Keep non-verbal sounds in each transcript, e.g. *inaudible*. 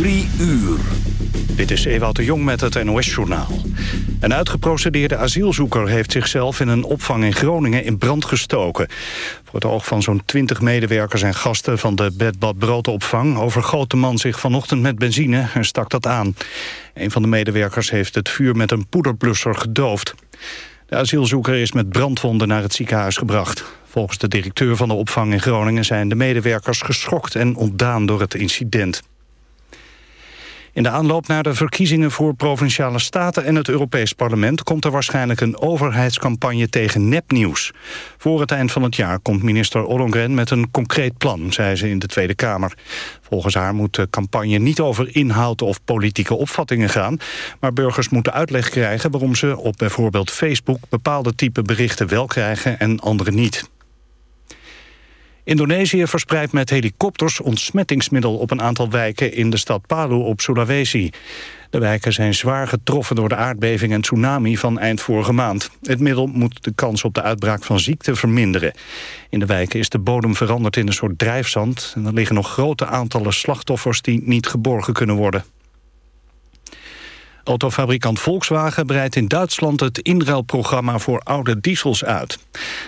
Drie uur. Dit is Ewout de Jong met het NOS-journaal. Een uitgeprocedeerde asielzoeker heeft zichzelf in een opvang in Groningen in brand gestoken. Voor het oog van zo'n twintig medewerkers en gasten van de bedbad broodopvang... overgoot de man zich vanochtend met benzine en stak dat aan. Een van de medewerkers heeft het vuur met een poederblusser gedoofd. De asielzoeker is met brandwonden naar het ziekenhuis gebracht. Volgens de directeur van de opvang in Groningen zijn de medewerkers geschokt en ontdaan door het incident. In de aanloop naar de verkiezingen voor Provinciale Staten en het Europees Parlement komt er waarschijnlijk een overheidscampagne tegen nepnieuws. Voor het eind van het jaar komt minister Ollongren met een concreet plan, zei ze in de Tweede Kamer. Volgens haar moet de campagne niet over inhoud of politieke opvattingen gaan, maar burgers moeten uitleg krijgen waarom ze op bijvoorbeeld Facebook bepaalde type berichten wel krijgen en andere niet. Indonesië verspreidt met helikopters ontsmettingsmiddel op een aantal wijken in de stad Palu op Sulawesi. De wijken zijn zwaar getroffen door de aardbeving en tsunami van eind vorige maand. Het middel moet de kans op de uitbraak van ziekte verminderen. In de wijken is de bodem veranderd in een soort drijfzand... en er liggen nog grote aantallen slachtoffers die niet geborgen kunnen worden. Autofabrikant Volkswagen breidt in Duitsland het inruilprogramma voor oude diesels uit.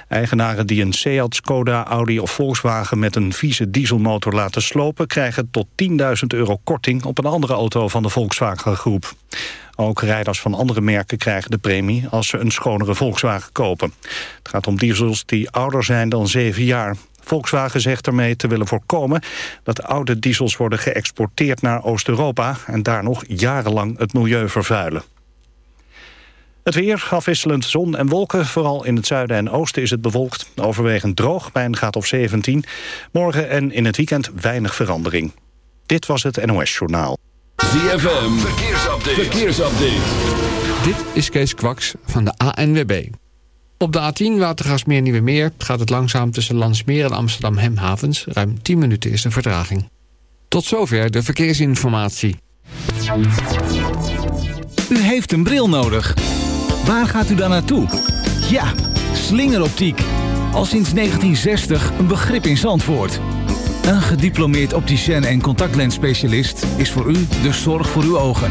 Eigenaren die een Seat, Skoda, Audi of Volkswagen met een vieze dieselmotor laten slopen... krijgen tot 10.000 euro korting op een andere auto van de Volkswagen groep. Ook rijders van andere merken krijgen de premie als ze een schonere Volkswagen kopen. Het gaat om diesels die ouder zijn dan 7 jaar. Volkswagen zegt ermee te willen voorkomen dat oude diesels worden geëxporteerd naar Oost-Europa en daar nog jarenlang het milieu vervuilen. Het weer, afwisselend zon en wolken. Vooral in het zuiden en oosten is het bewolkt. Overwegend droog bij een graad of 17. Morgen en in het weekend weinig verandering. Dit was het NOS Journaal. ZFM, verkeersupdate. verkeersupdate. Dit is Kees Kwaks van de ANWB. Op de A10 Watergasmeer Nieuwe Meer gaat het langzaam tussen Landsmeer en Amsterdam Hemhavens. Ruim 10 minuten is de vertraging. Tot zover de verkeersinformatie. U heeft een bril nodig. Waar gaat u dan naartoe? Ja, slingeroptiek. Al sinds 1960 een begrip in Zandvoort. Een gediplomeerd opticien en contactlensspecialist is voor u de zorg voor uw ogen.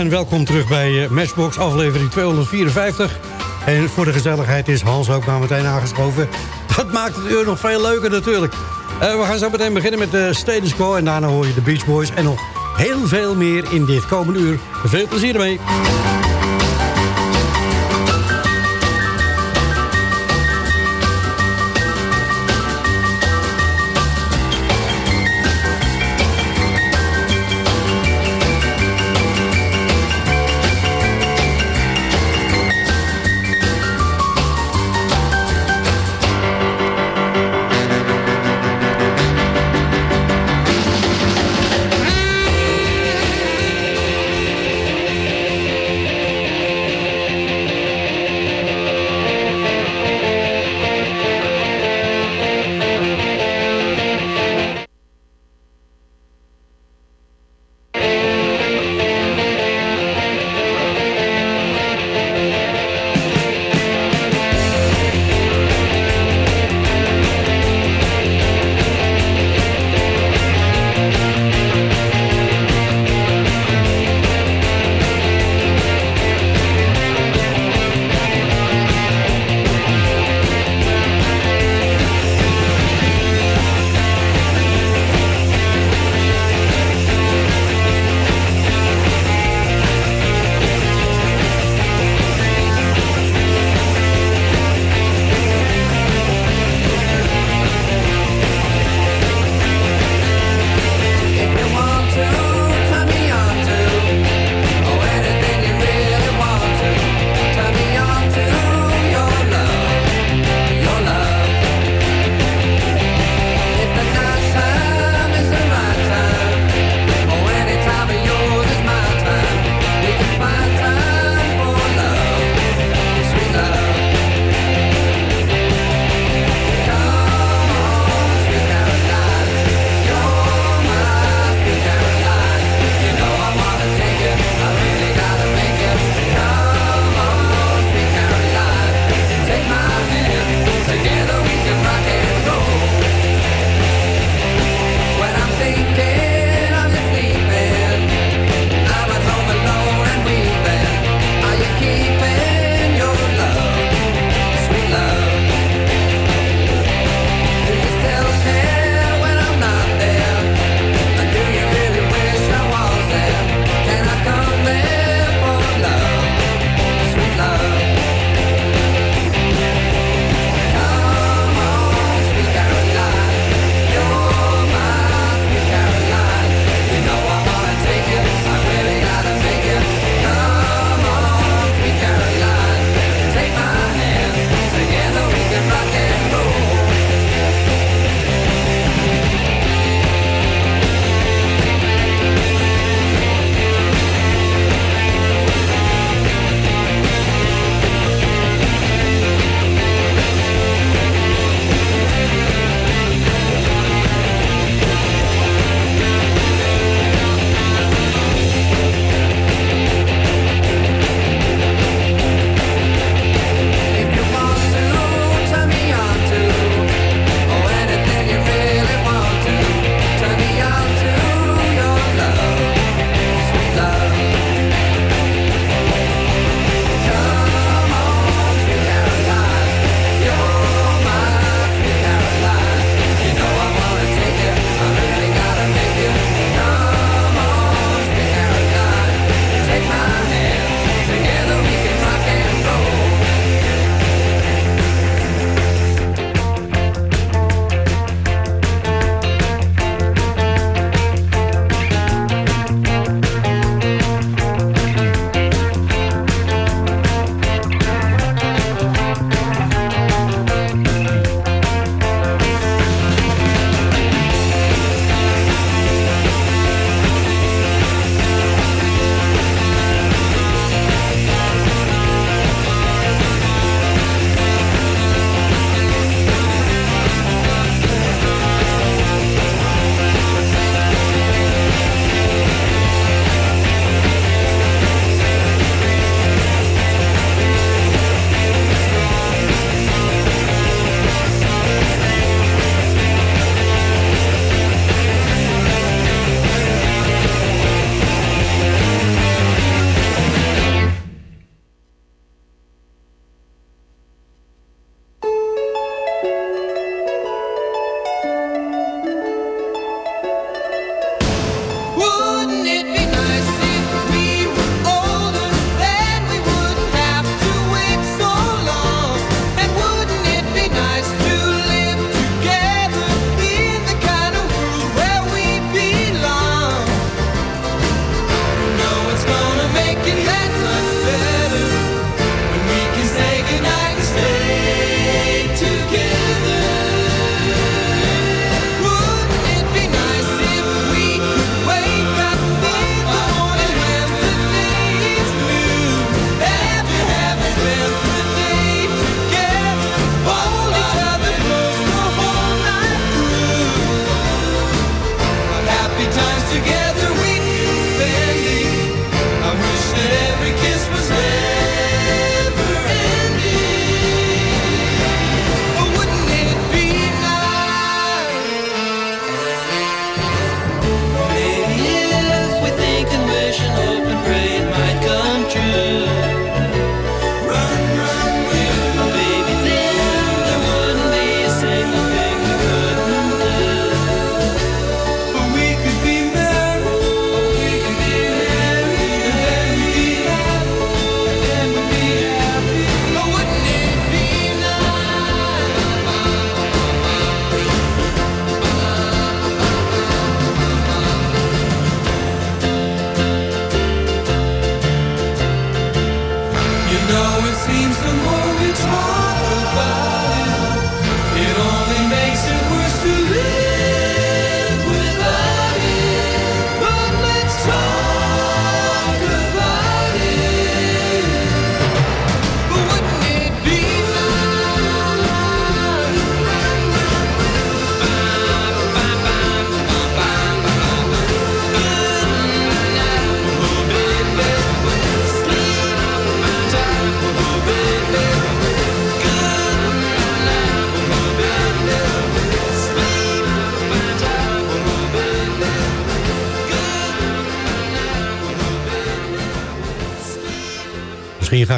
en welkom terug bij eh, Matchbox aflevering 254. En voor de gezelligheid is Hans ook maar meteen aangeschoven. Dat maakt het uur nog veel leuker natuurlijk. Eh, we gaan zo meteen beginnen met de status quo en daarna hoor je de Beach Boys. En nog heel veel meer in dit komende uur. Veel plezier ermee.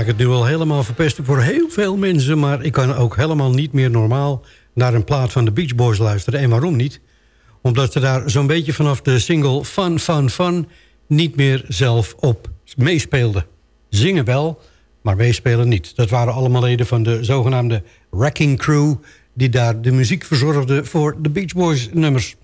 Ik het nu al helemaal verpesten voor heel veel mensen... maar ik kan ook helemaal niet meer normaal naar een plaat van de Beach Boys luisteren. En waarom niet? Omdat ze daar zo'n beetje vanaf de single Fun, Fun, Fun... niet meer zelf op meespeelden. Zingen wel, maar meespelen niet. Dat waren allemaal leden van de zogenaamde Wrecking Crew... die daar de muziek verzorgde voor de Beach Boys nummers.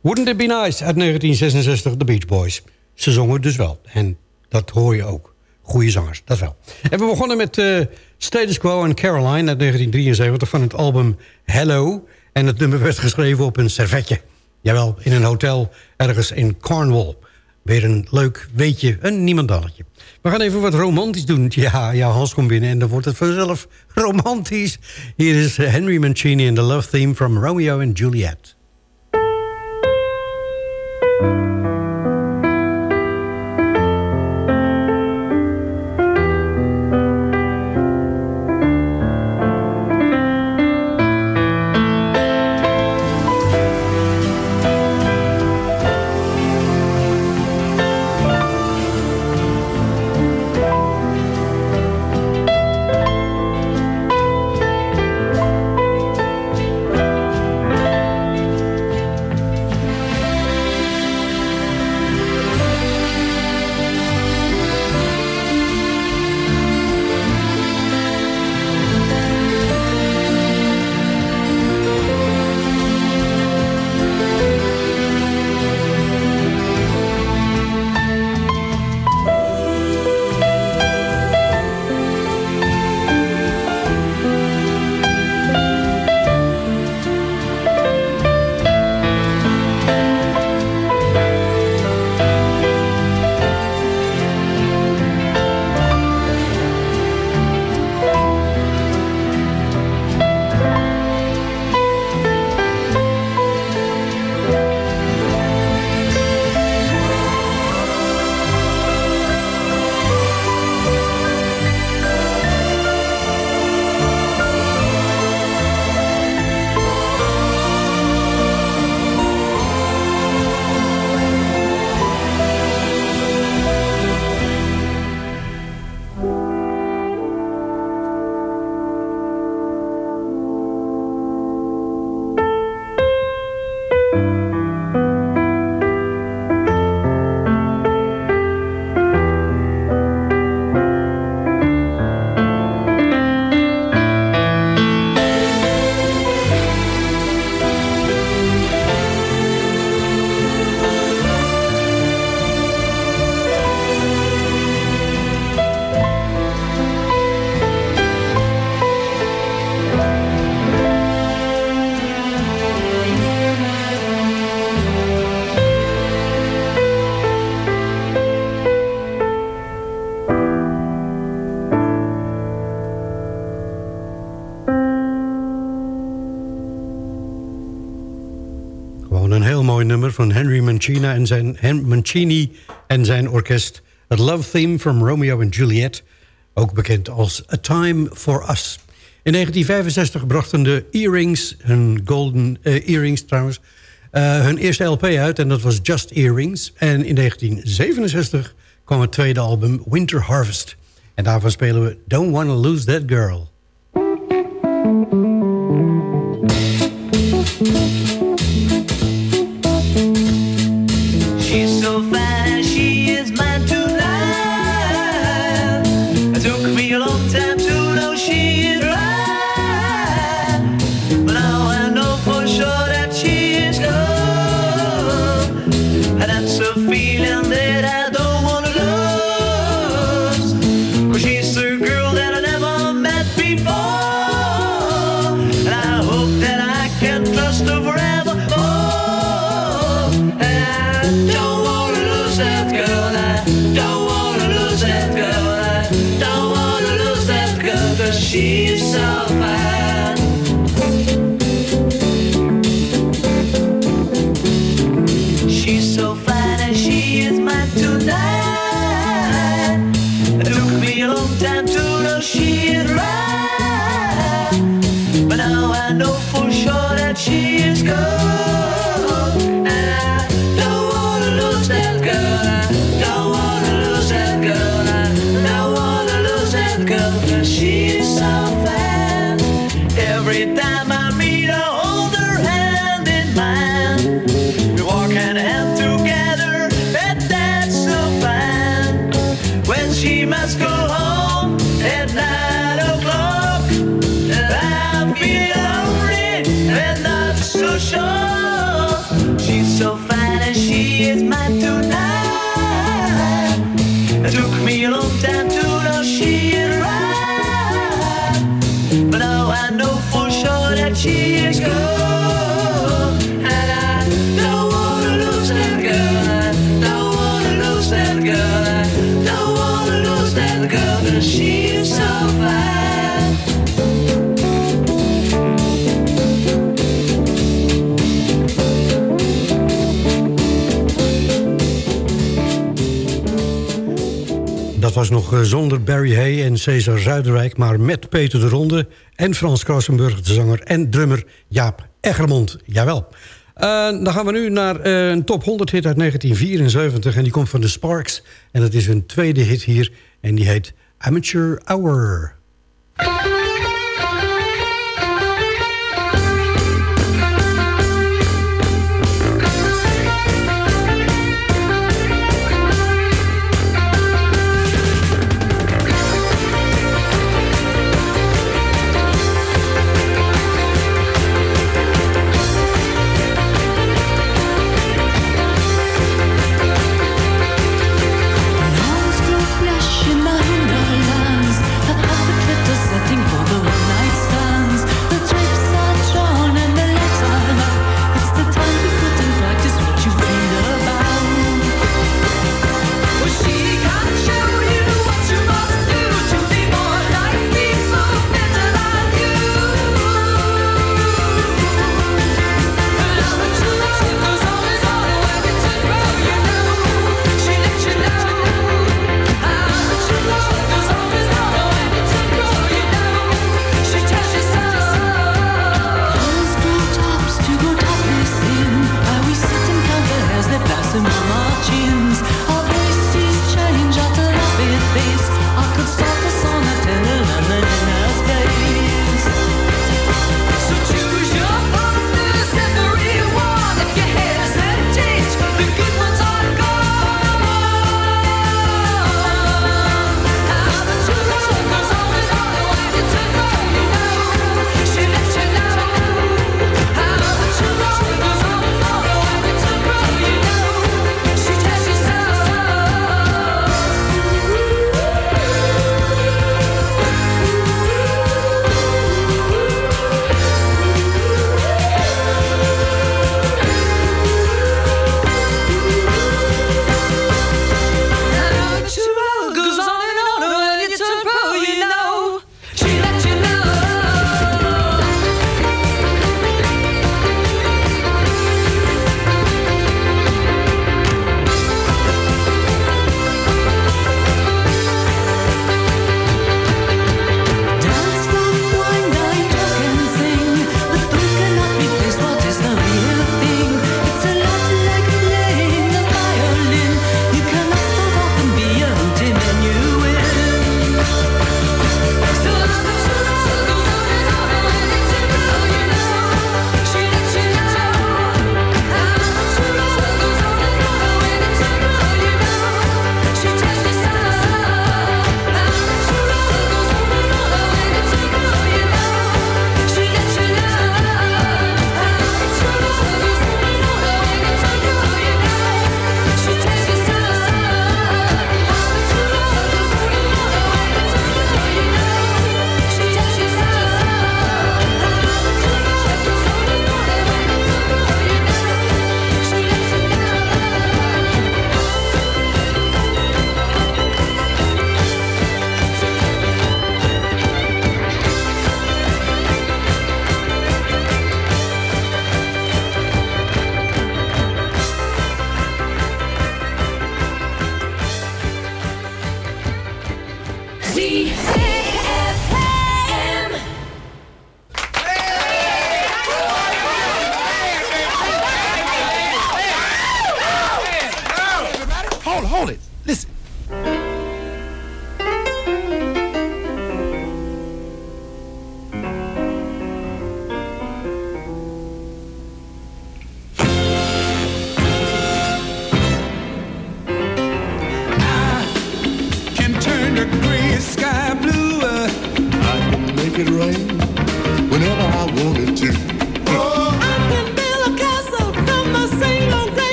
Wouldn't It Be Nice uit 1966, de Beach Boys. Ze zongen dus wel, en dat hoor je ook goede zangers, dat wel. En we begonnen met uh, Status Quo en Caroline uit 1973 van het album Hello. En het nummer werd geschreven op een servetje. Jawel, in een hotel ergens in Cornwall. Weer een leuk weetje, een niemandalletje. We gaan even wat romantisch doen. Ja, ja, Hans komt binnen en dan wordt het vanzelf romantisch. Hier is Henry Mancini in the Love Theme from Romeo and Juliet. Van Henry Mancini en zijn, Mancini zijn orkest. Het Love Theme from Romeo and Juliet, ook bekend als A Time for Us. In 1965 brachten de Earrings, hun golden uh, earrings trouwens... Uh, hun eerste LP uit en dat was Just Earrings. En in 1967 kwam het tweede album Winter Harvest. En daarvan spelen we Don't Wanna Lose That Girl. go. Dat was nog eh, zonder Barry Hay en Cesar Zuiderwijk... maar met Peter de Ronde en Frans Krassenburg, de zanger... en drummer Jaap Egermond. Jawel. Uh, dan gaan we nu naar uh, een top 100 hit uit 1974... en die komt van de Sparks. En dat is een tweede hit hier en die heet Amateur Hour.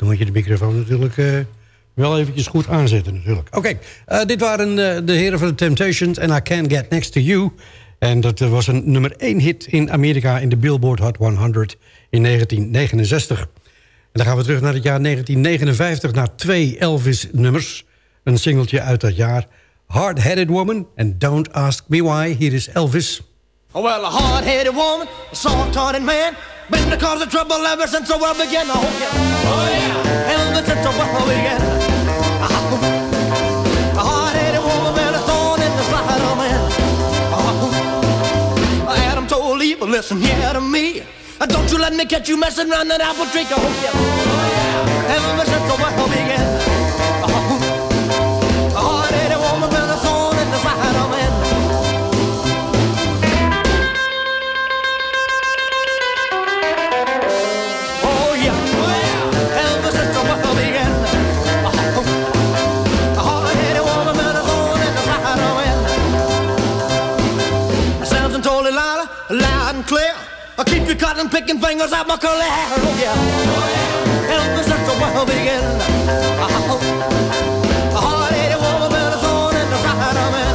Dan moet je de microfoon natuurlijk eh, wel eventjes goed aanzetten natuurlijk. Oké, eh, dit waren eh, de heren van de Temptations en I Can't Get Next To You. En dat was een nummer 1 hit in Amerika in de Billboard Hot 100 in 1969. En dan gaan we terug naar het jaar 1959 naar twee Elvis-nummers. Een singeltje uit dat jaar. Hard Headed Woman en Don't Ask Me Why. Hier is Elvis. Oh, well, a hard-headed woman, a soft-hearted man, been the cause of trouble ever since the world began. Oh, yeah. Oh, yeah. Ever since the world began. A hard-headed woman, man, a thorn in the side of man. Oh, Adam told Eve, listen here to me. Don't you let me catch you messing around that apple tree. Oh, yeah. Oh, yeah. Ever since the world began. You cutting, picking fingers out my curly hair. Oh yeah, ever since the world began. A hard-headed woman with a thorn in the side of it.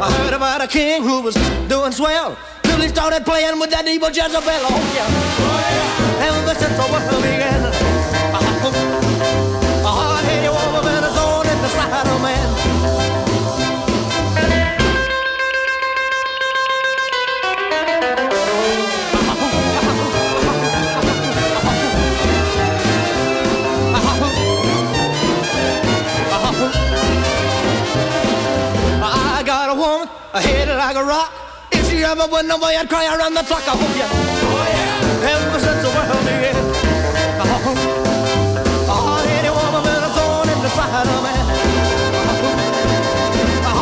I heard about a king who was doing swell till he started playing with that evil Jezebel. Oh yeah, ever since the world began. rock. If she ever went away, I'd cry around the clock. I hope you. Oh yeah. Ever since the world began. a hard-headed woman with a thorn in the side of man. Oh,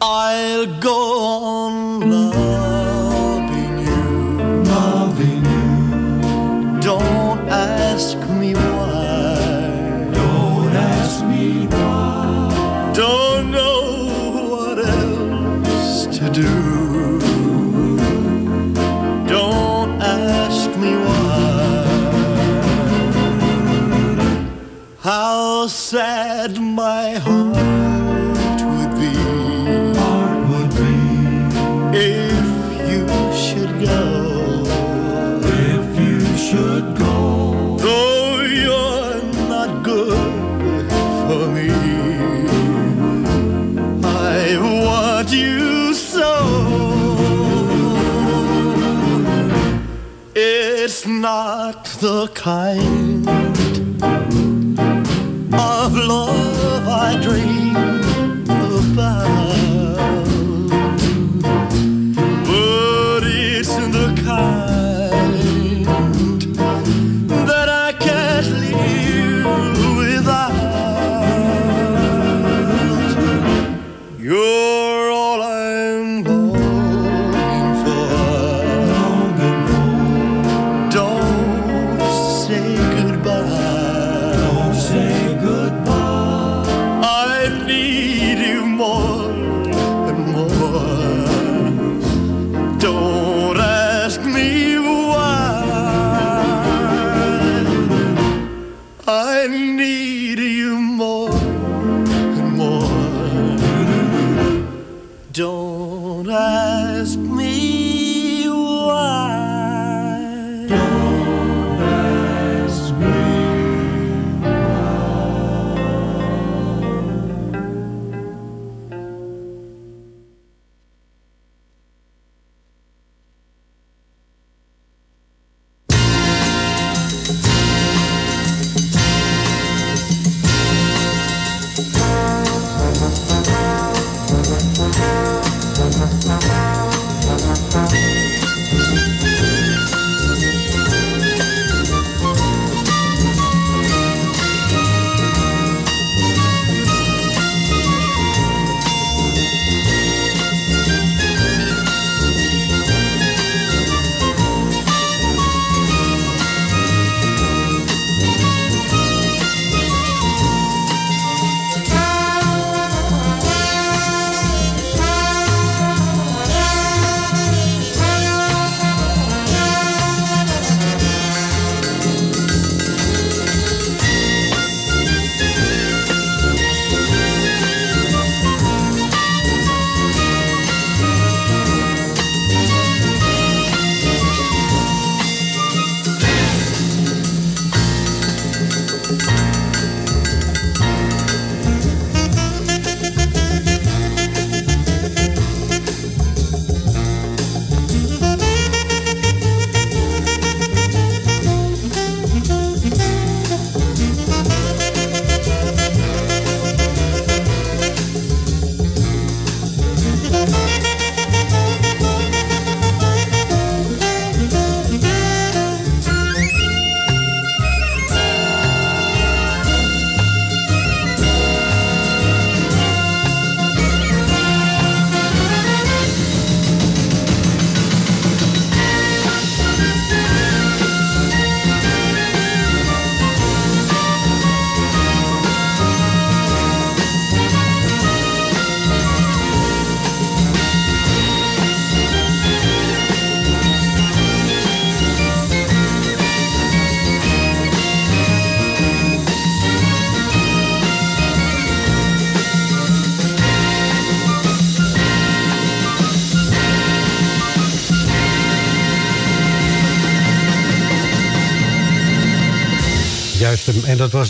oh, I'll go on. the kind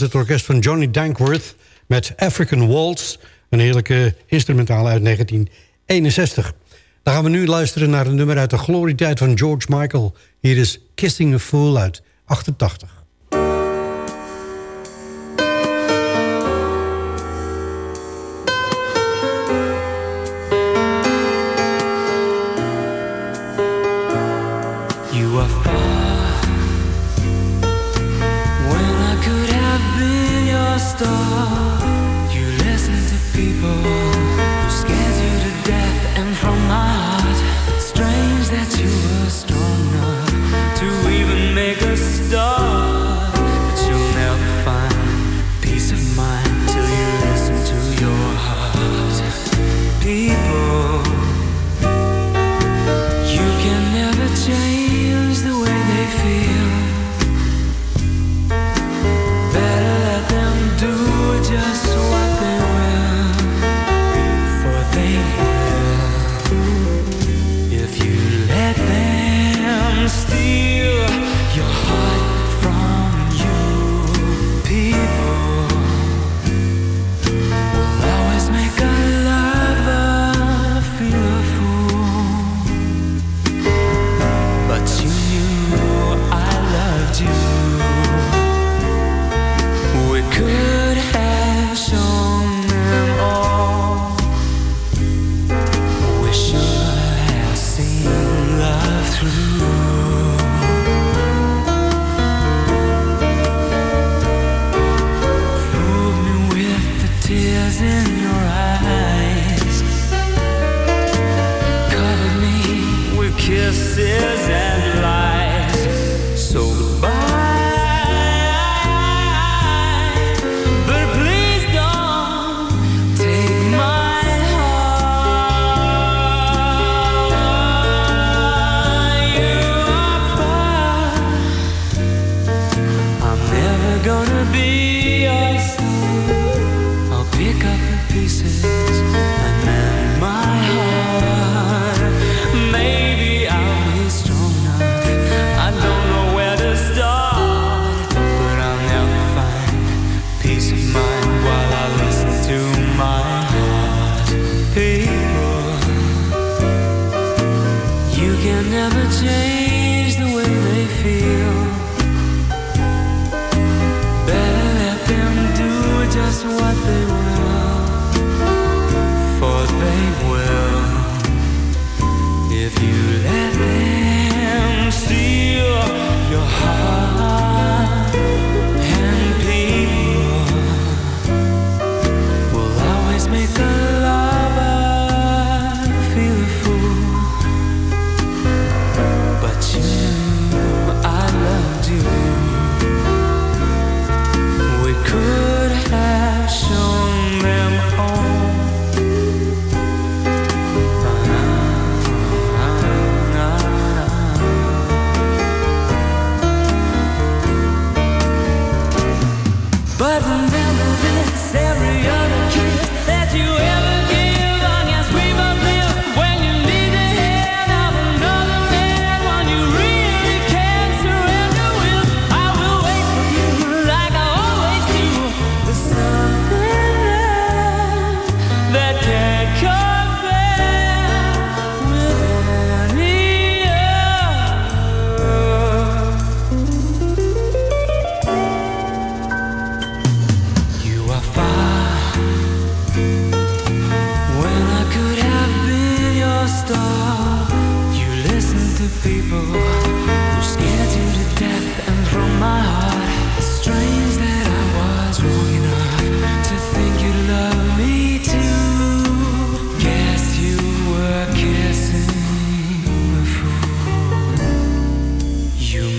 het orkest van Johnny Dankworth met African Waltz. Een heerlijke instrumentale uit 1961. Dan gaan we nu luisteren naar een nummer uit de glorietijd van George Michael. Hier is Kissing a Fool uit 88. from my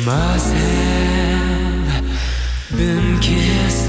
must have been kissed.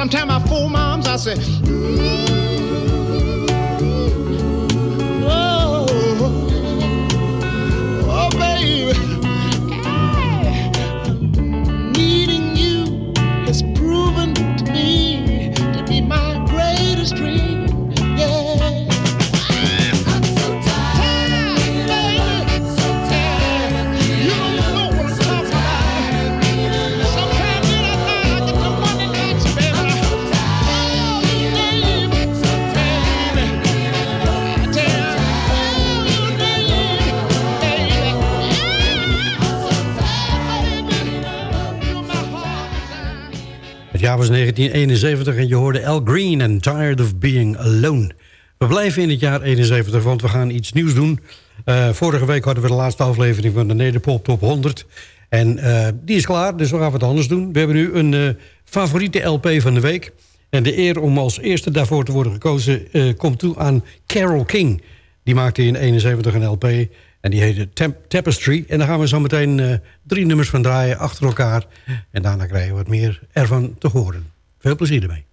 Sometimes I fool moms, I say, 1971 en je hoorde Al Green en Tired of Being Alone. We blijven in het jaar 71, want we gaan iets nieuws doen. Uh, vorige week hadden we de laatste aflevering van de Nederpop Top 100. En uh, die is klaar, dus we gaan wat anders doen. We hebben nu een uh, favoriete LP van de week. En de eer om als eerste daarvoor te worden gekozen... komt toe aan Carol King. Die maakte in 71 een LP en die heette Tapestry. En daar gaan we zo meteen drie nummers van draaien achter elkaar. En daarna krijgen we wat meer ervan te horen. Veel plezier ermee.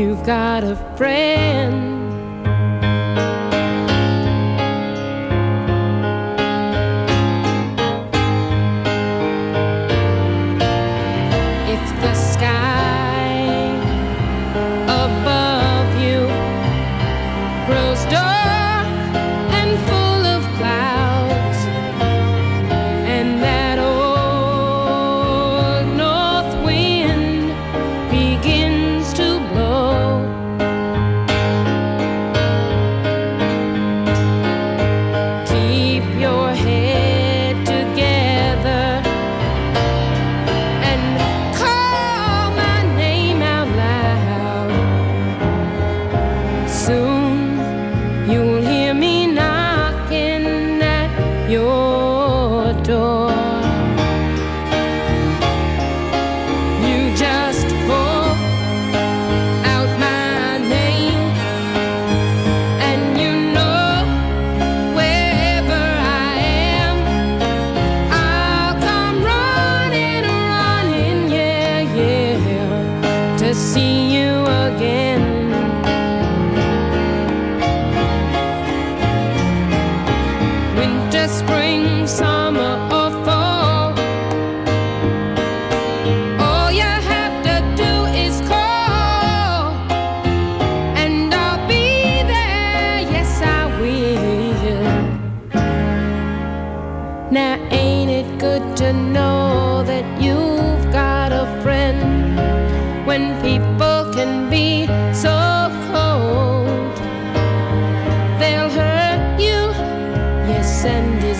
You've got a friend.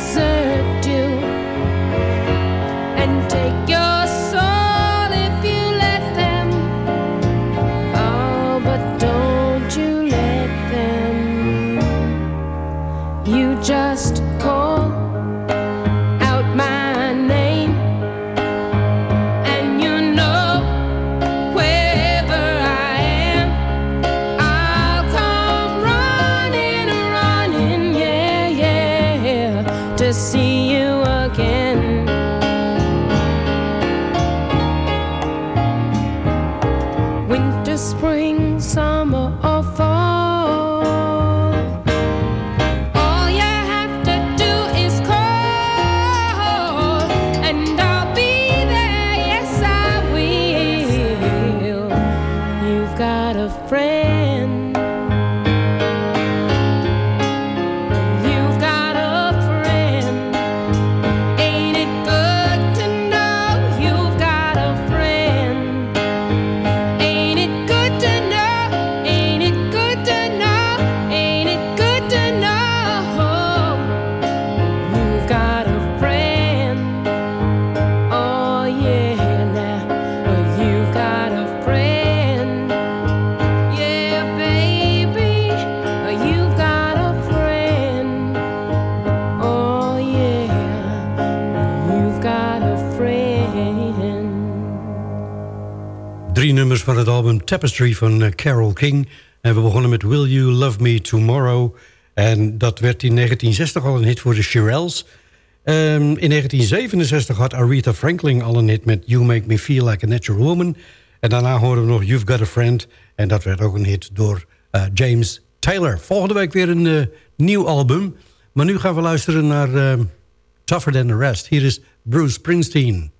deserve Tapestry van eh, Carole King. En we begonnen met Will You Love Me Tomorrow. En dat werd in 1960 al een hit voor de Shirelles. Ehm, in 1967 had Aretha Franklin al een hit met You Make Me Feel Like a Natural Woman. En daarna hoorden we nog You've Got a Friend. En dat werd ook een hit door eh, James Taylor. Volgende week weer een eh, nieuw album. Maar nu gaan we luisteren naar ehm, Tougher Than The Rest. Hier is Bruce Springsteen.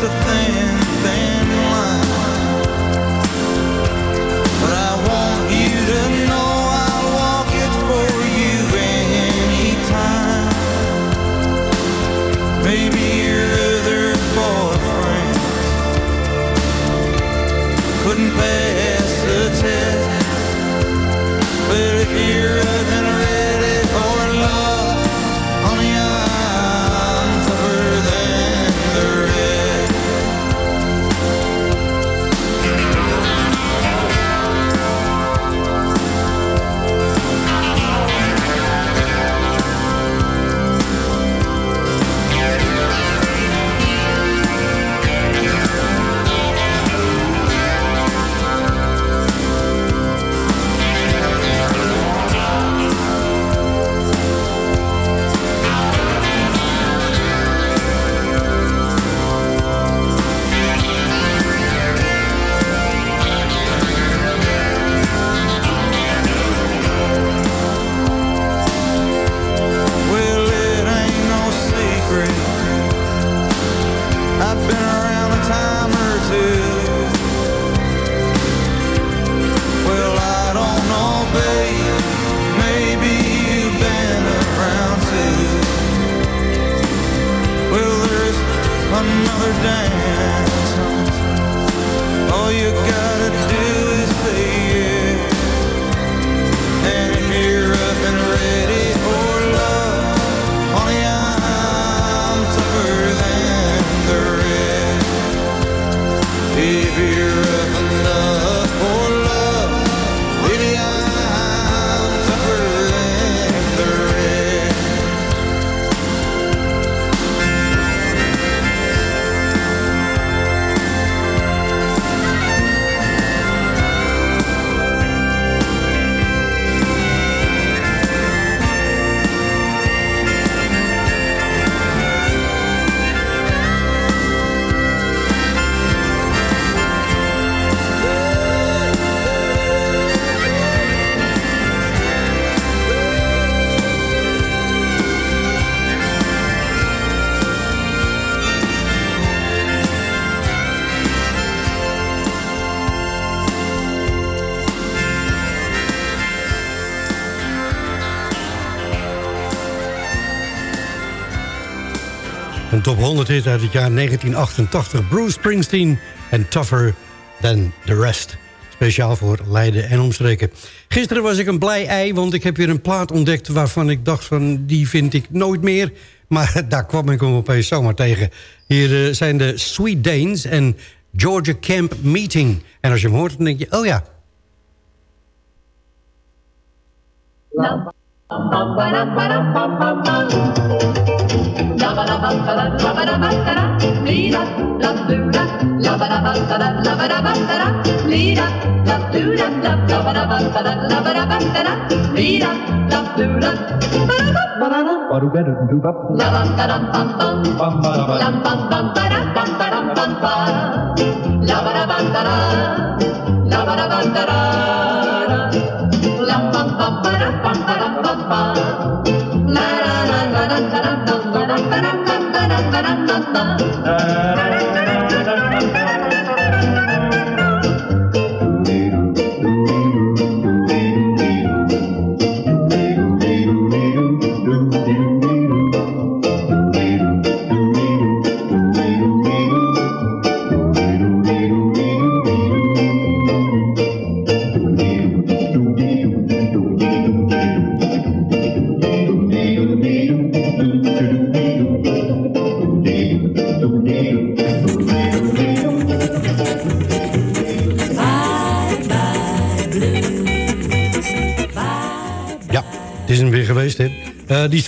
It's a thing. Thing. Hit uit het jaar 1988. Bruce Springsteen en Tougher Than The Rest. Speciaal voor Leiden en omstreken. Gisteren was ik een blij ei, want ik heb weer een plaat ontdekt... waarvan ik dacht van, die vind ik nooit meer. Maar *laughs* daar kwam ik hem opeens zomaar tegen. Hier eh, zijn de Sweet Danes en Georgia Camp Meeting. En als je hem hoort, dan denk je, oh ja... Mira la luna, la barabantara, la barabantara. Mira la luna, la barabantara, la barabantara. Mira la luna, la barabantara, la barabantara. La pam pam para pam para pam pam. La la la la la la. Ja,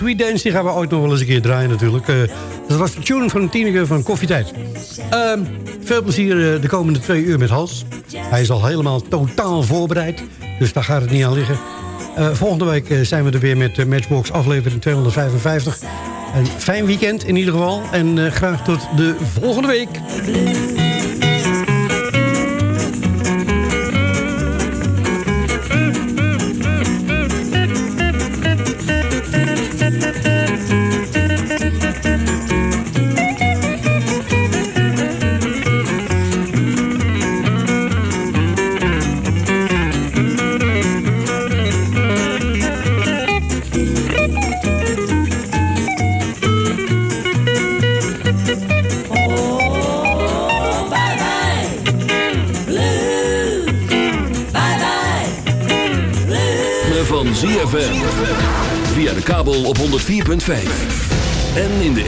Sweet Dance die gaan we ooit nog wel eens een keer draaien natuurlijk. Eh, dat was de tune van Tineke van Koffietijd. Ehm veel plezier eh, de komende twee uur met Hans. Hij is al helemaal totaal voorbereid. Dus daar gaat het niet aan liggen. Eh, volgende week zijn we er weer met Matchbox aflevering 255. Een fijn weekend in ieder geval. En graag tot de volgende week.